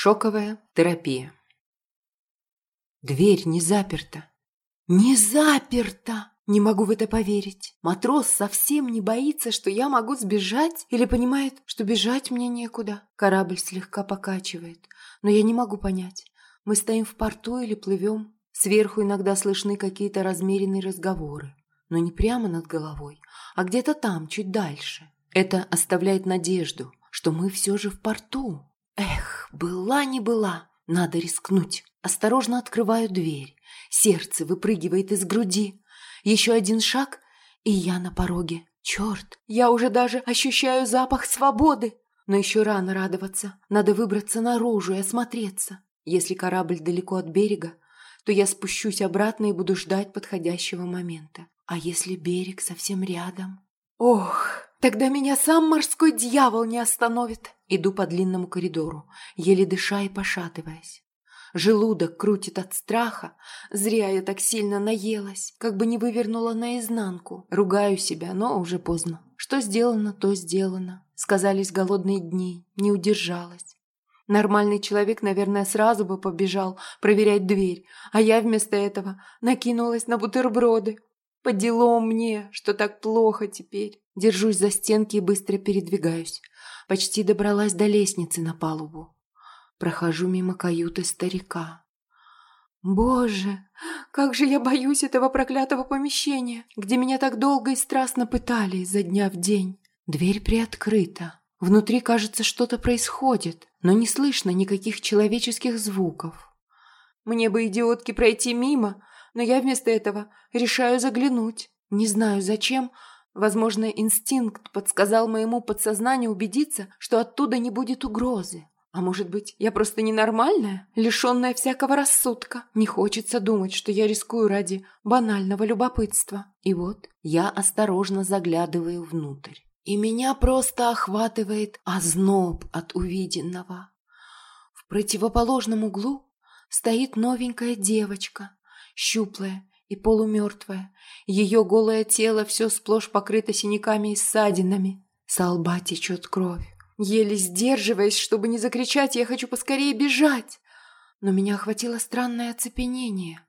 Шоковая терапия. Дверь не заперта. Не заперта! Не могу в это поверить. Матрос совсем не боится, что я могу сбежать или понимает, что бежать мне некуда. Корабль слегка покачивает, но я не могу понять, мы стоим в порту или плывем. Сверху иногда слышны какие-то размеренные разговоры, но не прямо над головой, а где-то там, чуть дальше. Это оставляет надежду, что мы все же в порту. Эх, была не была, надо рискнуть. Осторожно открываю дверь. Сердце выпрыгивает из груди. Еще один шаг, и я на пороге. Черт, я уже даже ощущаю запах свободы. Но еще рано радоваться. Надо выбраться наружу и осмотреться. Если корабль далеко от берега, то я спущусь обратно и буду ждать подходящего момента. А если берег совсем рядом? Ох, тогда меня сам морской дьявол не остановит. Иду по длинному коридору, еле дыша и пошатываясь. Желудок крутит от страха. Зря я так сильно наелась, как бы не вывернула наизнанку. Ругаю себя, но уже поздно. Что сделано, то сделано. Сказались голодные дни, не удержалась. Нормальный человек, наверное, сразу бы побежал проверять дверь, а я вместо этого накинулась на бутерброды. По делам мне, что так плохо теперь. Держусь за стенки и быстро передвигаюсь. Почти добралась до лестницы на палубу. Прохожу мимо каюты старика. Боже, как же я боюсь этого проклятого помещения, где меня так долго и страстно пытали изо дня в день. Дверь приоткрыта. Внутри, кажется, что-то происходит, но не слышно никаких человеческих звуков. Мне бы, идиотки, пройти мимо, но я вместо этого решаю заглянуть. Не знаю зачем, возможно, инстинкт подсказал моему подсознанию убедиться, что оттуда не будет угрозы. А может быть, я просто ненормальная, лишенная всякого рассудка? Не хочется думать, что я рискую ради банального любопытства. И вот я осторожно заглядываю внутрь. И меня просто охватывает озноб от увиденного. В противоположном углу стоит новенькая девочка, щуплая и полумертвая. Ее голое тело все сплошь покрыто синяками и ссадинами. Со лба течет кровь. Еле сдерживаясь, чтобы не закричать, я хочу поскорее бежать. Но меня охватило странное оцепенение.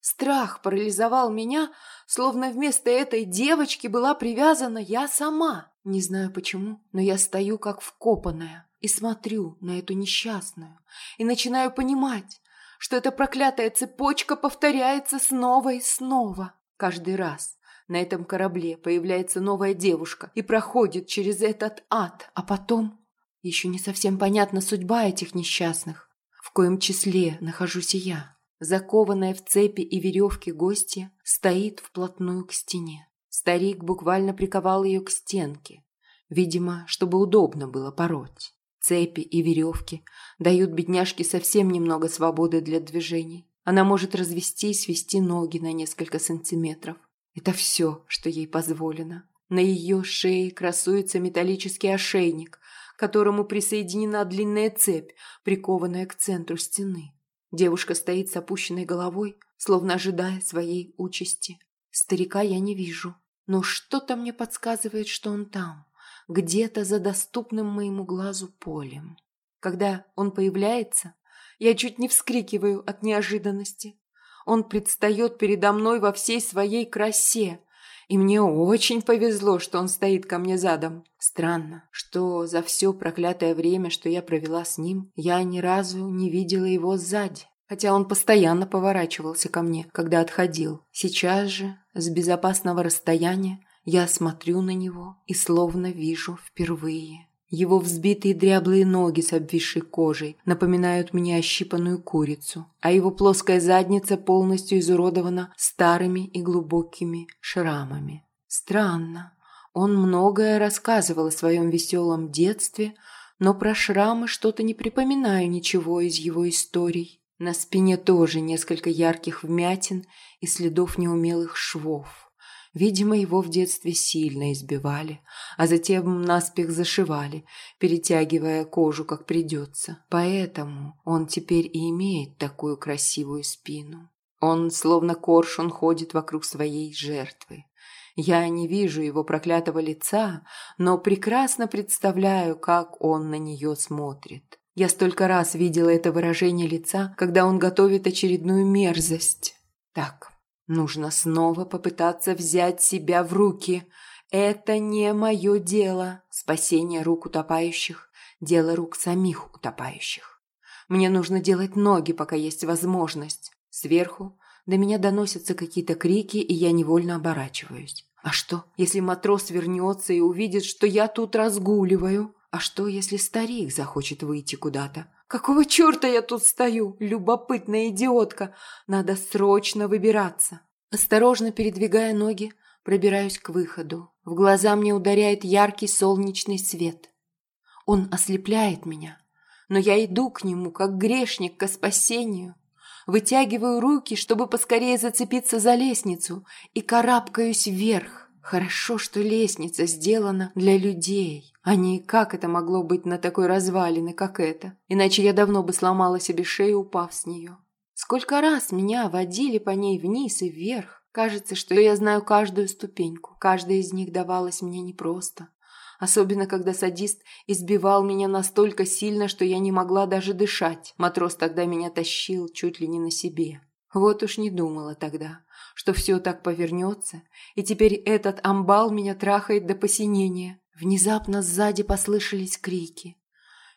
Страх парализовал меня, словно вместо этой девочки была привязана я сама. Не знаю почему, но я стою как вкопанная и смотрю на эту несчастную и начинаю понимать, что эта проклятая цепочка повторяется снова и снова. Каждый раз, на этом корабле появляется новая девушка и проходит через этот ад, а потом... Еще не совсем понятна судьба этих несчастных, в коем числе нахожусь и я. Закованная в цепи и веревки гостья стоит вплотную к стене. Старик буквально приковал ее к стенке, видимо, чтобы удобно было пороть. Цепи и веревки дают бедняжке совсем немного свободы для движений. Она может развести и свести ноги на несколько сантиметров. Это все, что ей позволено. На ее шее красуется металлический ошейник, к которому присоединена длинная цепь, прикованная к центру стены. Девушка стоит с опущенной головой, словно ожидая своей участи. Старика я не вижу, но что-то мне подсказывает, что он там, где-то за доступным моему глазу полем. Когда он появляется, я чуть не вскрикиваю от неожиданности. Он предстает передо мной во всей своей красе. И мне очень повезло, что он стоит ко мне задом. Странно, что за все проклятое время, что я провела с ним, я ни разу не видела его сзади. Хотя он постоянно поворачивался ко мне, когда отходил. Сейчас же, с безопасного расстояния, я смотрю на него и словно вижу впервые. Его взбитые дряблые ноги с обвисшей кожей напоминают мне ощипанную курицу, а его плоская задница полностью изуродована старыми и глубокими шрамами. Странно. Он многое рассказывал о своем веселом детстве, но про шрамы что-то не припоминаю ничего из его историй. На спине тоже несколько ярких вмятин и следов неумелых швов. Видимо, его в детстве сильно избивали, а затем наспех зашивали, перетягивая кожу как придется. Поэтому он теперь и имеет такую красивую спину. Он, словно коршун, ходит вокруг своей жертвы. Я не вижу его проклятого лица, но прекрасно представляю, как он на нее смотрит. Я столько раз видела это выражение лица, когда он готовит очередную мерзость. Так, нужно снова попытаться взять себя в руки. Это не мое дело. Спасение рук утопающих – дело рук самих утопающих. Мне нужно делать ноги, пока есть возможность. Сверху до меня доносятся какие-то крики, и я невольно оборачиваюсь. А что, если матрос вернется и увидит, что я тут разгуливаю? А что, если старик захочет выйти куда-то? Какого черта я тут стою? Любопытная идиотка. Надо срочно выбираться. Осторожно передвигая ноги, пробираюсь к выходу. В глаза мне ударяет яркий солнечный свет. Он ослепляет меня, но я иду к нему, как грешник, ко спасению. Вытягиваю руки, чтобы поскорее зацепиться за лестницу, и карабкаюсь вверх. Хорошо, что лестница сделана для людей, а не как это могло быть на такой развалине, как это. Иначе я давно бы сломала себе шею, упав с нее. Сколько раз меня водили по ней вниз и вверх. Кажется, что я знаю каждую ступеньку. Каждая из них давалась мне непросто. Особенно, когда садист избивал меня настолько сильно, что я не могла даже дышать. Матрос тогда меня тащил чуть ли не на себе. Вот уж не думала тогда, что все так повернется, и теперь этот амбал меня трахает до посинения. Внезапно сзади послышались крики.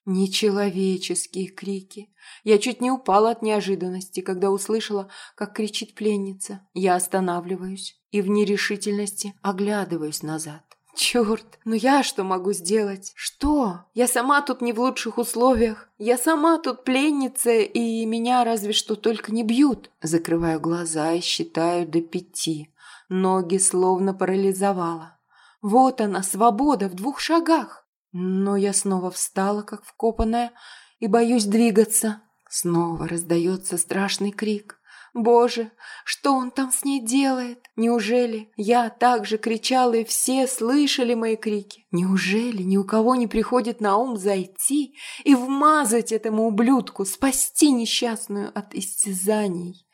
Нечеловеческие крики. Я чуть не упала от неожиданности, когда услышала, как кричит пленница. Я останавливаюсь и в нерешительности оглядываюсь назад. Черт, ну я что могу сделать? Что? Я сама тут не в лучших условиях. Я сама тут пленница, и меня разве что только не бьют. Закрываю глаза и считаю до пяти. Ноги словно парализовала. Вот она, свобода в двух шагах. Но я снова встала, как вкопанная, и боюсь двигаться. Снова раздается страшный крик. Боже, что он там с ней делает? Неужели я также кричала, и все слышали мои крики? Неужели ни у кого не приходит на ум зайти и вмазать этому ублюдку, спасти несчастную от истязаний?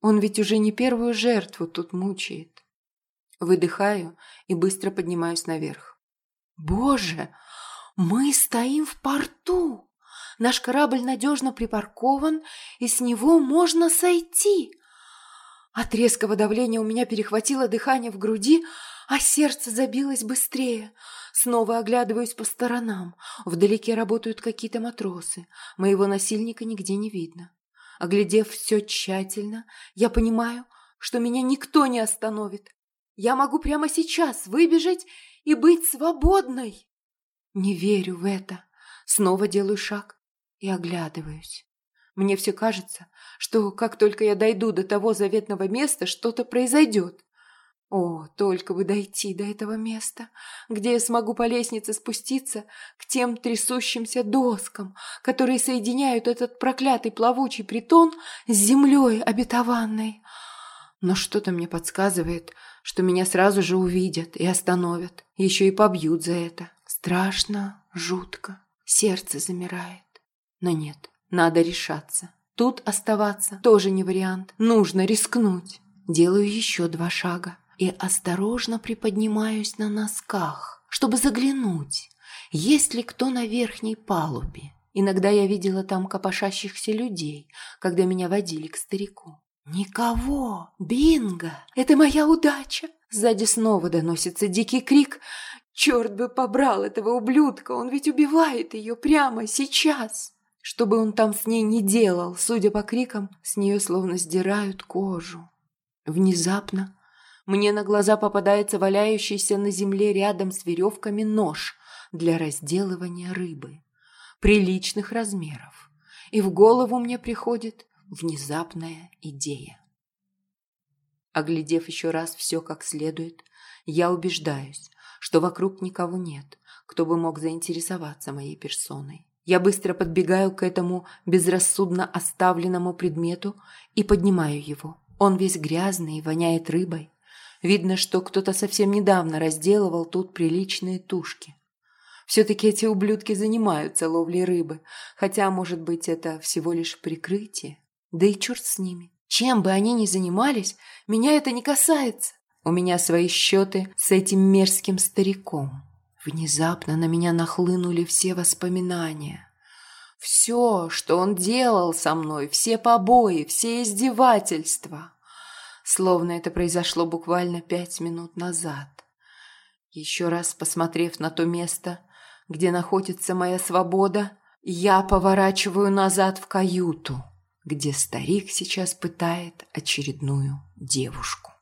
Он ведь уже не первую жертву тут мучает. Выдыхаю и быстро поднимаюсь наверх. Боже, мы стоим в порту! Наш корабль надежно припаркован, и с него можно сойти. От резкого давления у меня перехватило дыхание в груди, а сердце забилось быстрее. Снова оглядываюсь по сторонам. Вдалеке работают какие-то матросы. Моего насильника нигде не видно. Оглядев все тщательно, я понимаю, что меня никто не остановит. Я могу прямо сейчас выбежать и быть свободной. Не верю в это. Снова делаю шаг и оглядываюсь. Мне все кажется, что как только я дойду до того заветного места, что-то произойдет. О, только бы дойти до этого места, где я смогу по лестнице спуститься к тем трясущимся доскам, которые соединяют этот проклятый плавучий притон с землей обетованной. Но что-то мне подсказывает, что меня сразу же увидят и остановят, еще и побьют за это. Страшно, жутко, сердце замирает. Но нет, надо решаться. Тут оставаться тоже не вариант. Нужно рискнуть. Делаю еще два шага и осторожно приподнимаюсь на носках, чтобы заглянуть, есть ли кто на верхней палубе. Иногда я видела там копошащихся людей, когда меня водили к старику. «Никого! Бинго! Это моя удача!» Сзади снова доносится дикий крик. «Черт бы побрал этого ублюдка! Он ведь убивает ее прямо сейчас!» Что бы он там с ней не делал, судя по крикам, с нее словно сдирают кожу. Внезапно мне на глаза попадается валяющийся на земле рядом с веревками нож для разделывания рыбы. Приличных размеров. И в голову мне приходит внезапная идея. Оглядев еще раз все как следует, я убеждаюсь, что вокруг никого нет, кто бы мог заинтересоваться моей персоной. Я быстро подбегаю к этому безрассудно оставленному предмету и поднимаю его. Он весь грязный и воняет рыбой. Видно, что кто-то совсем недавно разделывал тут приличные тушки. Все-таки эти ублюдки занимаются ловлей рыбы, хотя, может быть, это всего лишь прикрытие. Да и черт с ними. Чем бы они ни занимались, меня это не касается. У меня свои счеты с этим мерзким стариком. Внезапно на меня нахлынули все воспоминания. Все, что он делал со мной, все побои, все издевательства. Словно это произошло буквально пять минут назад. Еще раз посмотрев на то место, где находится моя свобода, я поворачиваю назад в каюту, где старик сейчас пытает очередную девушку.